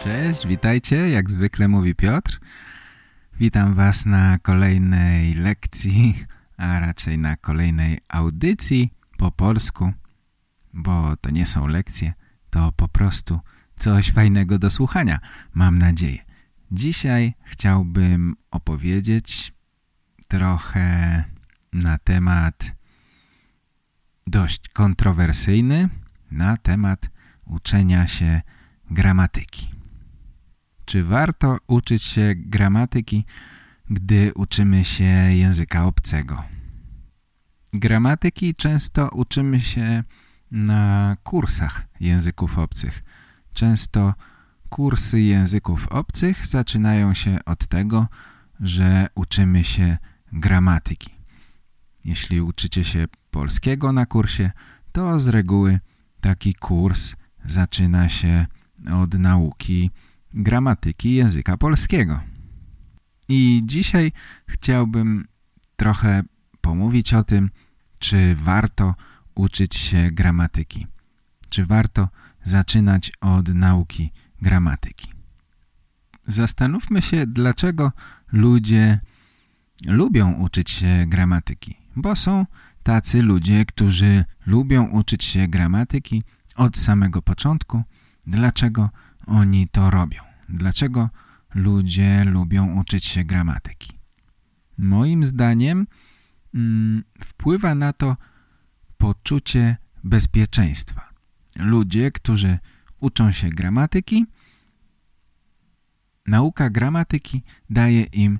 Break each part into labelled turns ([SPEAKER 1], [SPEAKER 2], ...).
[SPEAKER 1] Cześć, witajcie. Jak zwykle mówi Piotr. Witam Was na kolejnej lekcji, a raczej na kolejnej audycji po polsku, bo to nie są lekcje, to po prostu coś fajnego do słuchania, mam nadzieję. Dzisiaj chciałbym opowiedzieć trochę na temat dość kontrowersyjny, na temat uczenia się gramatyki. Czy warto uczyć się gramatyki, gdy uczymy się języka obcego? Gramatyki często uczymy się na kursach języków obcych. Często kursy języków obcych zaczynają się od tego, że uczymy się gramatyki. Jeśli uczycie się polskiego na kursie, to z reguły taki kurs zaczyna się od nauki gramatyki języka polskiego. I dzisiaj chciałbym trochę pomówić o tym, czy warto uczyć się gramatyki. Czy warto zaczynać od nauki gramatyki. Zastanówmy się, dlaczego ludzie lubią uczyć się gramatyki. Bo są tacy ludzie, którzy lubią uczyć się gramatyki od samego początku. Dlaczego oni to robią? Dlaczego ludzie lubią uczyć się gramatyki? Moim zdaniem mm, wpływa na to poczucie bezpieczeństwa. Ludzie, którzy uczą się gramatyki, nauka gramatyki daje im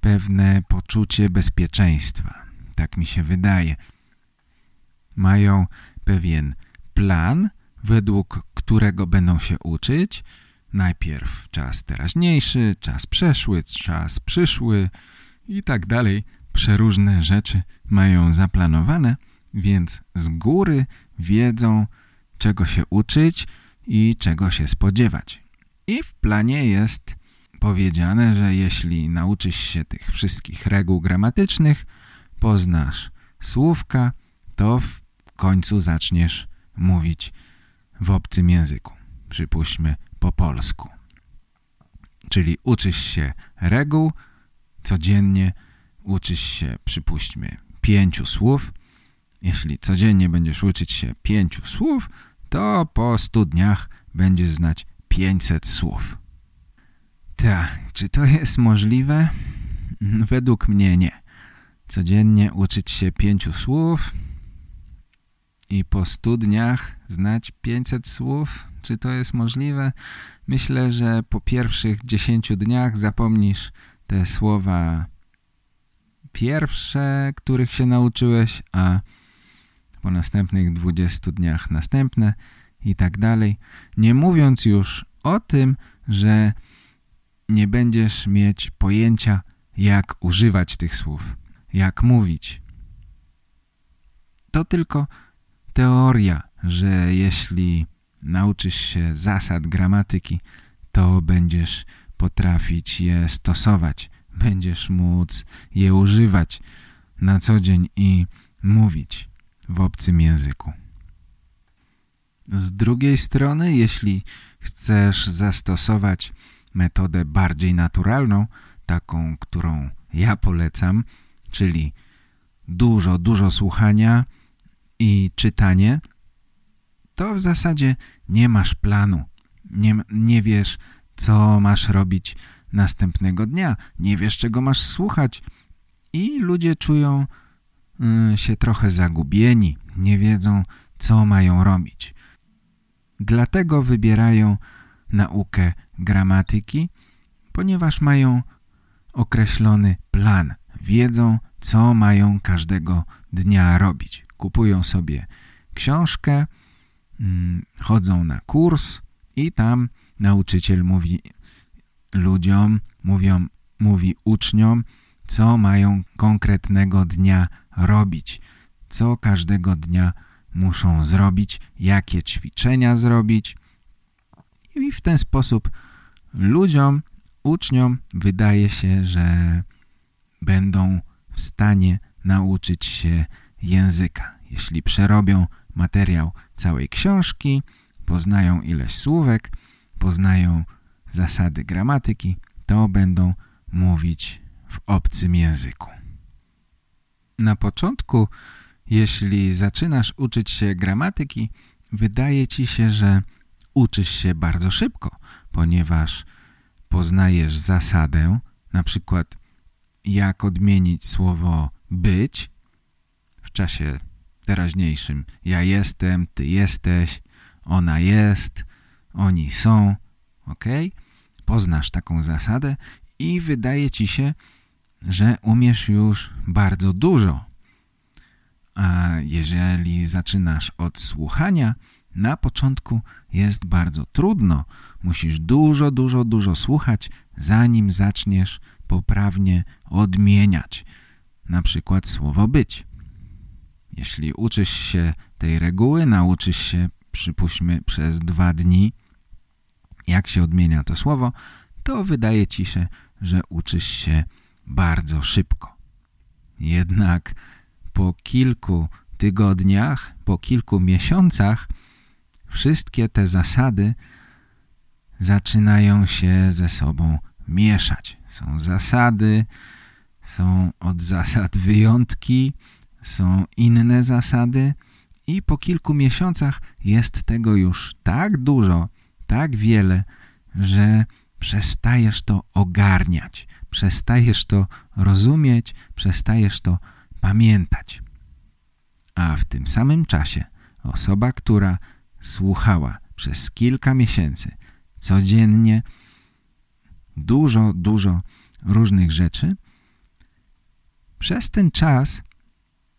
[SPEAKER 1] pewne poczucie bezpieczeństwa. Tak mi się wydaje. Mają pewien plan, według którego będą się uczyć. Najpierw czas teraźniejszy, czas przeszły, czas przyszły i tak dalej. Przeróżne rzeczy mają zaplanowane, więc z góry wiedzą, czego się uczyć i czego się spodziewać. I w planie jest powiedziane, że jeśli nauczysz się tych wszystkich reguł gramatycznych, poznasz słówka, to w końcu zaczniesz mówić w obcym języku. Przypuśćmy po polsku. Czyli uczysz się reguł, codziennie uczysz się, przypuśćmy, pięciu słów. Jeśli codziennie będziesz uczyć się pięciu słów, to po stu dniach będziesz znać 500 słów. Tak, czy to jest możliwe? Według mnie nie. Codziennie uczyć się pięciu słów i po stu dniach znać 500 słów? Czy to jest możliwe? Myślę, że po pierwszych 10 dniach zapomnisz te słowa pierwsze, których się nauczyłeś, a po następnych 20 dniach następne i tak dalej. Nie mówiąc już o tym, że nie będziesz mieć pojęcia, jak używać tych słów, jak mówić. To tylko teoria, że jeśli nauczysz się zasad gramatyki, to będziesz potrafić je stosować, będziesz móc je używać na co dzień i mówić w obcym języku. Z drugiej strony, jeśli chcesz zastosować metodę bardziej naturalną, taką, którą ja polecam, czyli dużo, dużo słuchania i czytanie, to w zasadzie nie masz planu. Nie, nie wiesz, co masz robić następnego dnia. Nie wiesz, czego masz słuchać. I ludzie czują y, się trochę zagubieni. Nie wiedzą, co mają robić. Dlatego wybierają naukę gramatyki, ponieważ mają określony plan. Wiedzą, co mają każdego dnia robić. Kupują sobie książkę, mm, chodzą na kurs i tam nauczyciel mówi ludziom, mówią, mówi uczniom, co mają konkretnego dnia robić, co każdego dnia muszą zrobić, jakie ćwiczenia zrobić. I w ten sposób ludziom, uczniom wydaje się, że będą w stanie nauczyć się języka. Jeśli przerobią materiał całej książki, poznają ileś słówek, poznają zasady gramatyki, to będą mówić w obcym języku. Na początku, jeśli zaczynasz uczyć się gramatyki, wydaje ci się, że uczysz się bardzo szybko, ponieważ poznajesz zasadę, na przykład jak odmienić słowo być czasie teraźniejszym. Ja jestem, ty jesteś, ona jest, oni są, ok? Poznasz taką zasadę i wydaje ci się, że umiesz już bardzo dużo. A jeżeli zaczynasz od słuchania, na początku jest bardzo trudno. Musisz dużo, dużo, dużo słuchać, zanim zaczniesz poprawnie odmieniać. Na przykład słowo być. Jeśli uczysz się tej reguły, nauczysz się, przypuśćmy, przez dwa dni, jak się odmienia to słowo, to wydaje ci się, że uczysz się bardzo szybko. Jednak po kilku tygodniach, po kilku miesiącach wszystkie te zasady zaczynają się ze sobą mieszać. Są zasady, są od zasad wyjątki, są inne zasady i po kilku miesiącach jest tego już tak dużo, tak wiele, że przestajesz to ogarniać, przestajesz to rozumieć, przestajesz to pamiętać. A w tym samym czasie osoba, która słuchała przez kilka miesięcy codziennie dużo, dużo różnych rzeczy, przez ten czas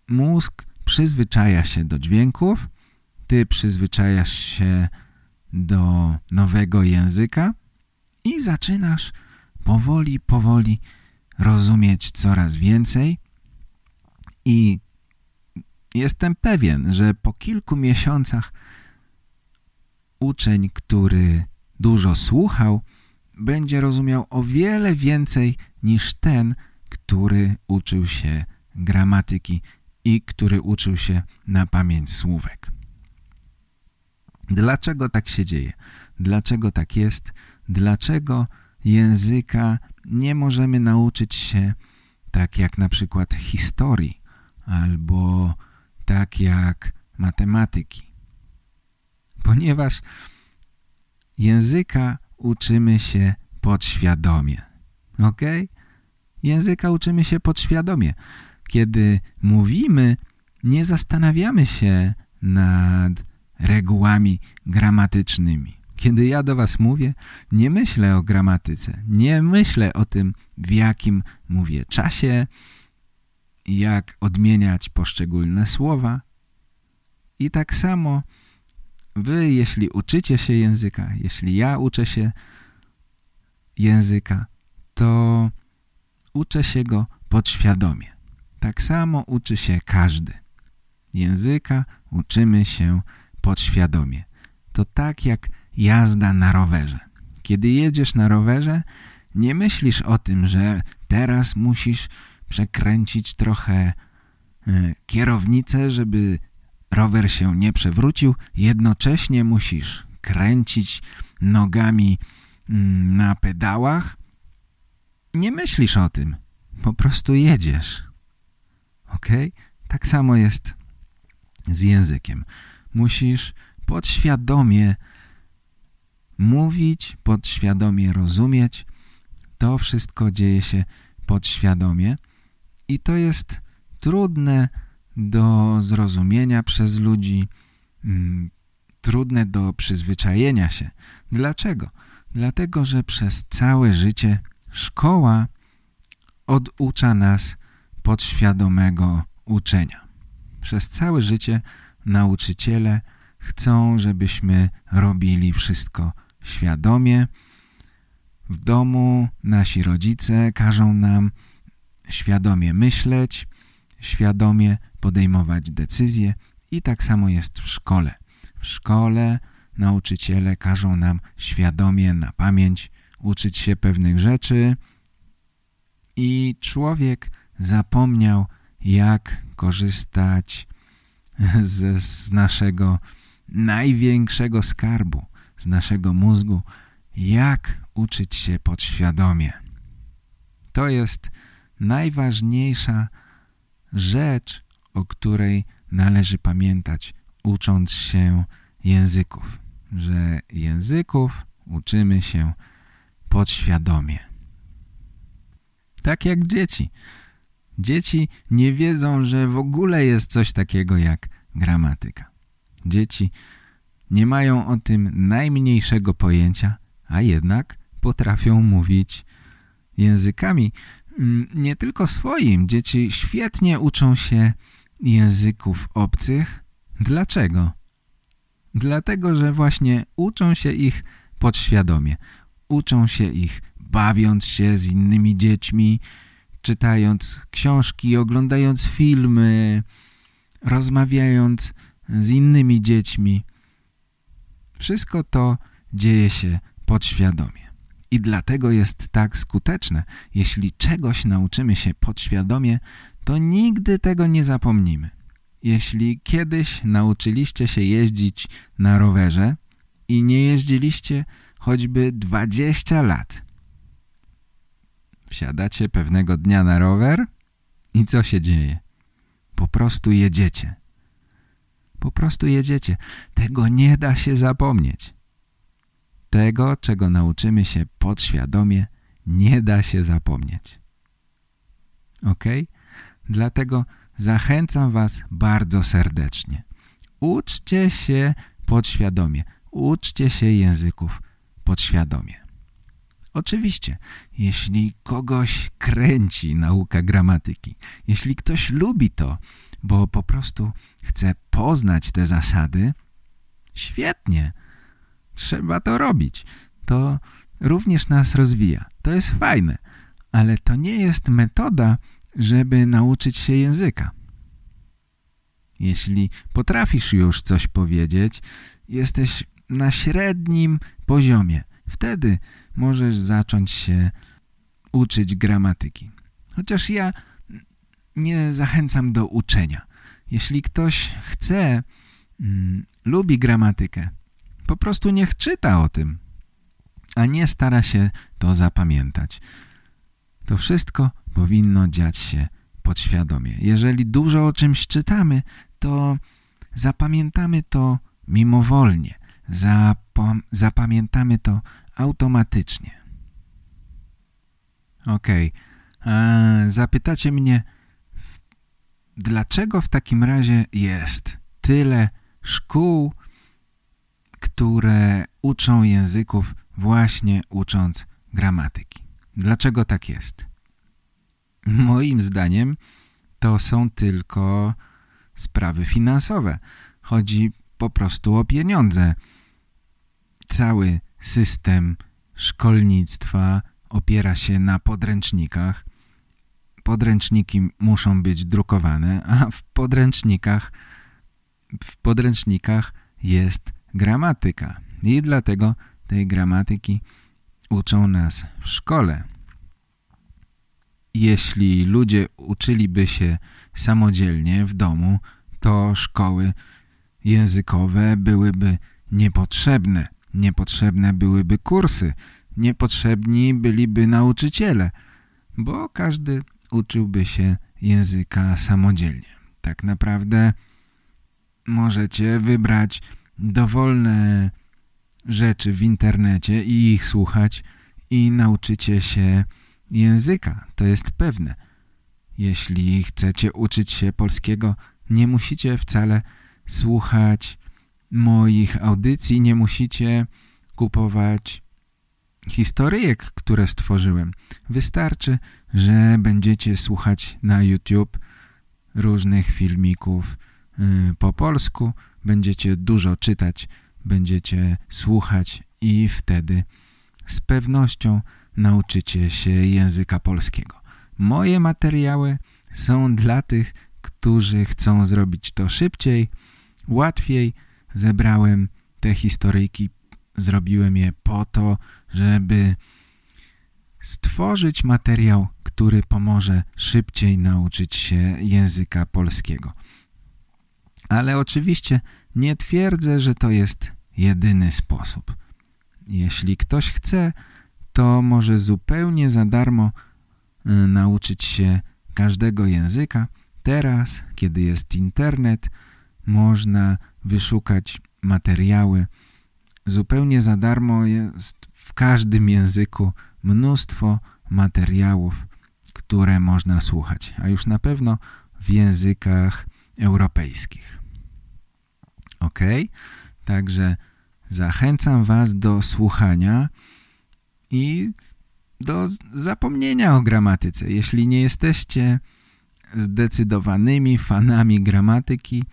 [SPEAKER 1] mózg przyzwyczaja się do dźwięków, ty przyzwyczajasz się do nowego języka i zaczynasz powoli, powoli rozumieć coraz więcej. I jestem pewien, że po kilku miesiącach uczeń, który dużo słuchał, będzie rozumiał o wiele więcej niż ten, który uczył się gramatyki i który uczył się na pamięć słówek. Dlaczego tak się dzieje? Dlaczego tak jest? Dlaczego języka nie możemy nauczyć się tak jak na przykład historii albo tak jak matematyki? Ponieważ języka uczymy się podświadomie. Ok? Języka uczymy się podświadomie. Kiedy mówimy, nie zastanawiamy się nad regułami gramatycznymi. Kiedy ja do was mówię, nie myślę o gramatyce. Nie myślę o tym, w jakim mówię czasie, jak odmieniać poszczególne słowa. I tak samo wy, jeśli uczycie się języka, jeśli ja uczę się języka, to uczę się go podświadomie. Tak samo uczy się każdy. Języka uczymy się podświadomie. To tak jak jazda na rowerze. Kiedy jedziesz na rowerze, nie myślisz o tym, że teraz musisz przekręcić trochę e, kierownicę, żeby rower się nie przewrócił. Jednocześnie musisz kręcić nogami mm, na pedałach. Nie myślisz o tym. Po prostu jedziesz. Ok? Tak samo jest z językiem. Musisz podświadomie mówić, podświadomie rozumieć. To wszystko dzieje się podświadomie i to jest trudne do zrozumienia przez ludzi, mm, trudne do przyzwyczajenia się. Dlaczego? Dlatego, że przez całe życie szkoła oducza nas podświadomego uczenia. Przez całe życie nauczyciele chcą, żebyśmy robili wszystko świadomie W domu nasi rodzice każą nam świadomie myśleć, świadomie podejmować decyzje i tak samo jest w szkole. W szkole nauczyciele każą nam świadomie na pamięć uczyć się pewnych rzeczy i człowiek zapomniał jak korzystać z, z naszego największego skarbu, z naszego mózgu, jak uczyć się podświadomie. To jest najważniejsza rzecz, o której należy pamiętać, ucząc się języków, że języków uczymy się podświadomie. Tak jak dzieci. Dzieci nie wiedzą, że w ogóle jest coś takiego jak gramatyka. Dzieci nie mają o tym najmniejszego pojęcia, a jednak potrafią mówić językami. Mm, nie tylko swoim. Dzieci świetnie uczą się języków obcych. Dlaczego? Dlatego, że właśnie uczą się ich podświadomie. Uczą się ich bawiąc się z innymi dziećmi, czytając książki, oglądając filmy, rozmawiając z innymi dziećmi. Wszystko to dzieje się podświadomie. I dlatego jest tak skuteczne. Jeśli czegoś nauczymy się podświadomie, to nigdy tego nie zapomnimy. Jeśli kiedyś nauczyliście się jeździć na rowerze i nie jeździliście choćby 20 lat, wsiadacie pewnego dnia na rower i co się dzieje? Po prostu jedziecie. Po prostu jedziecie. Tego nie da się zapomnieć. Tego, czego nauczymy się podświadomie, nie da się zapomnieć. Ok? Dlatego zachęcam Was bardzo serdecznie. Uczcie się podświadomie. Uczcie się języków podświadomie. Oczywiście, jeśli kogoś kręci nauka gramatyki, jeśli ktoś lubi to, bo po prostu chce poznać te zasady, świetnie, trzeba to robić. To również nas rozwija. To jest fajne, ale to nie jest metoda, żeby nauczyć się języka. Jeśli potrafisz już coś powiedzieć, jesteś na średnim poziomie. Wtedy możesz zacząć się uczyć gramatyki. Chociaż ja nie zachęcam do uczenia. Jeśli ktoś chce, mm, lubi gramatykę, po prostu niech czyta o tym, a nie stara się to zapamiętać. To wszystko powinno dziać się podświadomie. Jeżeli dużo o czymś czytamy, to zapamiętamy to mimowolnie. zapamiętamy to automatycznie. Ok. Zapytacie mnie, dlaczego w takim razie jest tyle szkół, które uczą języków właśnie ucząc gramatyki. Dlaczego tak jest? Moim zdaniem to są tylko sprawy finansowe. Chodzi po prostu o pieniądze. Cały system szkolnictwa opiera się na podręcznikach. Podręczniki muszą być drukowane, a w podręcznikach w podręcznikach jest gramatyka. I dlatego tej gramatyki uczą nas w szkole. Jeśli ludzie uczyliby się samodzielnie w domu, to szkoły językowe byłyby niepotrzebne. Niepotrzebne byłyby kursy, niepotrzebni byliby nauczyciele, bo każdy uczyłby się języka samodzielnie. Tak naprawdę możecie wybrać dowolne rzeczy w internecie i ich słuchać i nauczycie się języka. To jest pewne. Jeśli chcecie uczyć się polskiego, nie musicie wcale słuchać moich audycji, nie musicie kupować historyjek, które stworzyłem. Wystarczy, że będziecie słuchać na YouTube różnych filmików y, po polsku, będziecie dużo czytać, będziecie słuchać i wtedy z pewnością nauczycie się języka polskiego. Moje materiały są dla tych, którzy chcą zrobić to szybciej, łatwiej. Zebrałem te historyjki, zrobiłem je po to, żeby stworzyć materiał, który pomoże szybciej nauczyć się języka polskiego. Ale oczywiście nie twierdzę, że to jest jedyny sposób. Jeśli ktoś chce, to może zupełnie za darmo y, nauczyć się każdego języka. Teraz, kiedy jest internet, można wyszukać materiały. Zupełnie za darmo jest w każdym języku mnóstwo materiałów, które można słuchać, a już na pewno w językach europejskich. Ok? Także zachęcam Was do słuchania i do zapomnienia o gramatyce. Jeśli nie jesteście zdecydowanymi fanami gramatyki,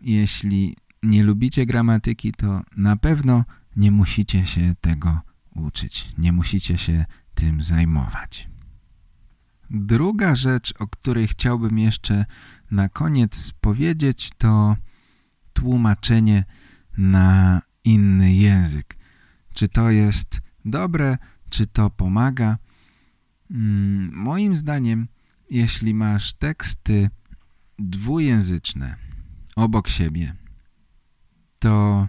[SPEAKER 1] jeśli nie lubicie gramatyki, to na pewno nie musicie się tego uczyć. Nie musicie się tym zajmować. Druga rzecz, o której chciałbym jeszcze na koniec powiedzieć, to tłumaczenie na inny język. Czy to jest dobre, czy to pomaga? Hmm, moim zdaniem, jeśli masz teksty dwujęzyczne obok siebie, to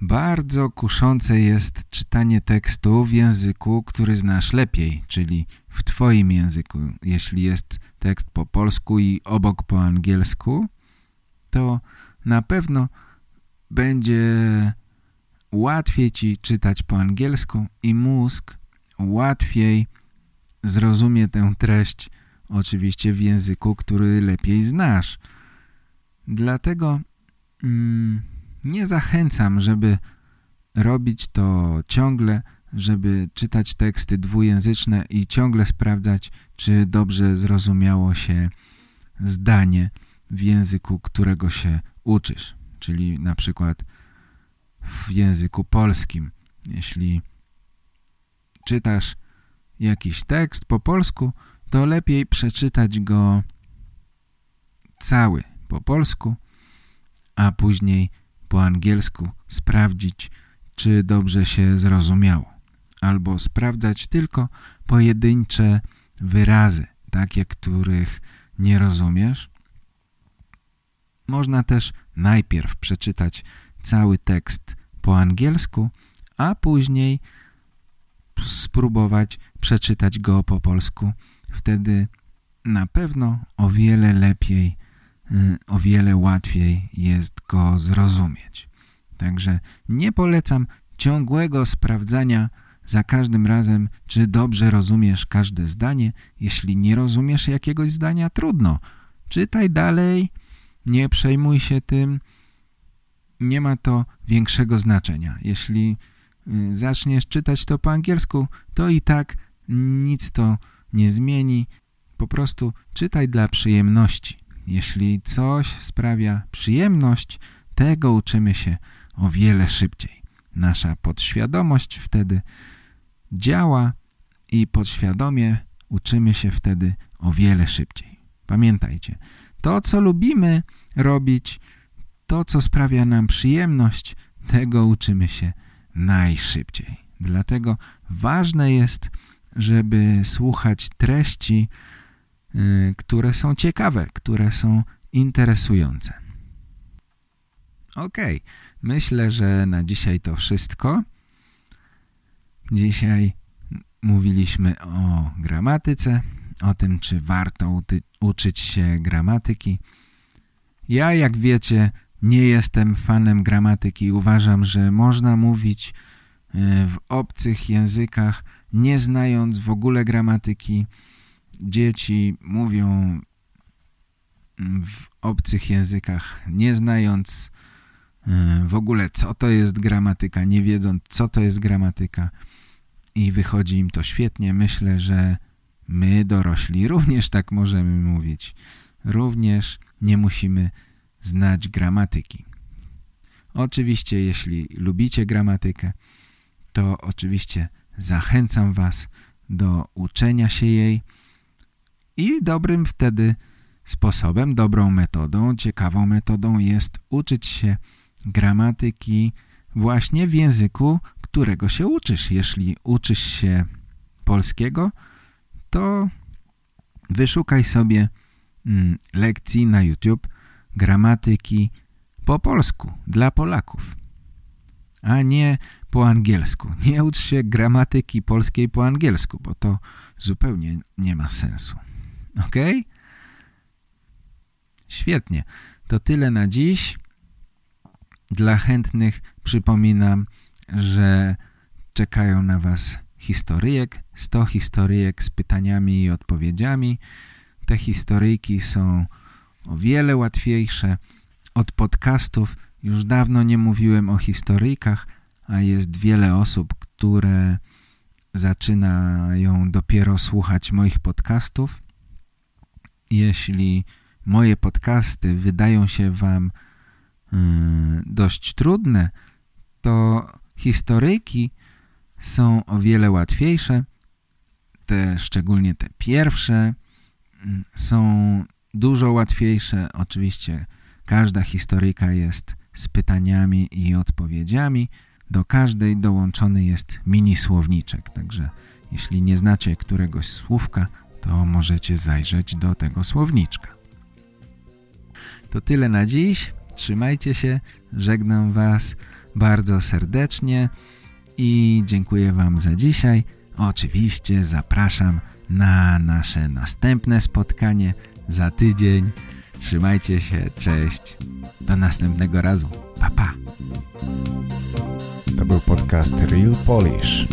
[SPEAKER 1] bardzo kuszące jest czytanie tekstu w języku, który znasz lepiej, czyli w twoim języku. Jeśli jest tekst po polsku i obok po angielsku, to na pewno będzie łatwiej ci czytać po angielsku i mózg łatwiej zrozumie tę treść, oczywiście w języku, który lepiej znasz. Dlatego mm, nie zachęcam, żeby robić to ciągle, żeby czytać teksty dwujęzyczne i ciągle sprawdzać, czy dobrze zrozumiało się zdanie w języku, którego się uczysz. Czyli na przykład w języku polskim. Jeśli czytasz jakiś tekst po polsku, to lepiej przeczytać go cały po polsku, a później po angielsku sprawdzić, czy dobrze się zrozumiało. Albo sprawdzać tylko pojedyncze wyrazy, takie, których nie rozumiesz. Można też najpierw przeczytać cały tekst po angielsku, a później spróbować przeczytać go po polsku. Wtedy na pewno o wiele lepiej, y, o wiele łatwiej jest go zrozumieć. Także nie polecam ciągłego sprawdzania za każdym razem, czy dobrze rozumiesz każde zdanie. Jeśli nie rozumiesz jakiegoś zdania, trudno. Czytaj dalej, nie przejmuj się tym, nie ma to większego znaczenia. Jeśli y, zaczniesz czytać to po angielsku, to i tak nic to nie zmieni. Po prostu czytaj dla przyjemności. Jeśli coś sprawia przyjemność, tego uczymy się o wiele szybciej. Nasza podświadomość wtedy działa i podświadomie uczymy się wtedy o wiele szybciej. Pamiętajcie, to co lubimy robić to, co sprawia nam przyjemność, tego uczymy się najszybciej. Dlatego ważne jest, żeby słuchać treści, y, które są ciekawe, które są interesujące. Ok, myślę, że na dzisiaj to wszystko. Dzisiaj mówiliśmy o gramatyce, o tym, czy warto uczyć się gramatyki. Ja, jak wiecie, nie jestem fanem gramatyki. Uważam, że można mówić e, w obcych językach, nie znając w ogóle gramatyki. Dzieci mówią w obcych językach, nie znając e, w ogóle co to jest gramatyka, nie wiedząc co to jest gramatyka i wychodzi im to świetnie. Myślę, że my dorośli również tak możemy mówić. Również nie musimy znać gramatyki. Oczywiście, jeśli lubicie gramatykę, to oczywiście zachęcam Was do uczenia się jej i dobrym wtedy sposobem, dobrą metodą, ciekawą metodą jest uczyć się gramatyki właśnie w języku, którego się uczysz. Jeśli uczysz się polskiego, to wyszukaj sobie mm, lekcji na YouTube gramatyki po polsku dla Polaków, a nie po angielsku. Nie ucz się gramatyki polskiej po angielsku, bo to zupełnie nie ma sensu. Ok? Świetnie. To tyle na dziś. Dla chętnych przypominam, że czekają na Was historyjek, 100 historyjek z pytaniami i odpowiedziami. Te historyjki są o wiele łatwiejsze od podcastów. Już dawno nie mówiłem o historyjkach, a jest wiele osób, które zaczynają dopiero słuchać moich podcastów. Jeśli moje podcasty wydają się Wam yy, dość trudne, to historyjki są o wiele łatwiejsze. Te, szczególnie te pierwsze, mm, są dużo łatwiejsze. Oczywiście każda historyjka jest z pytaniami i odpowiedziami. Do każdej dołączony jest mini słowniczek, także jeśli nie znacie któregoś słówka, to możecie zajrzeć do tego słowniczka. To tyle na dziś. Trzymajcie się. Żegnam Was bardzo serdecznie i dziękuję Wam za dzisiaj. Oczywiście zapraszam na nasze następne spotkanie za tydzień. Trzymajcie się, cześć. Do następnego razu. Pa, pa.
[SPEAKER 2] To był podcast Real Polish.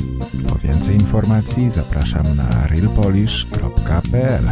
[SPEAKER 2] Po więcej informacji zapraszam na realpolish.pl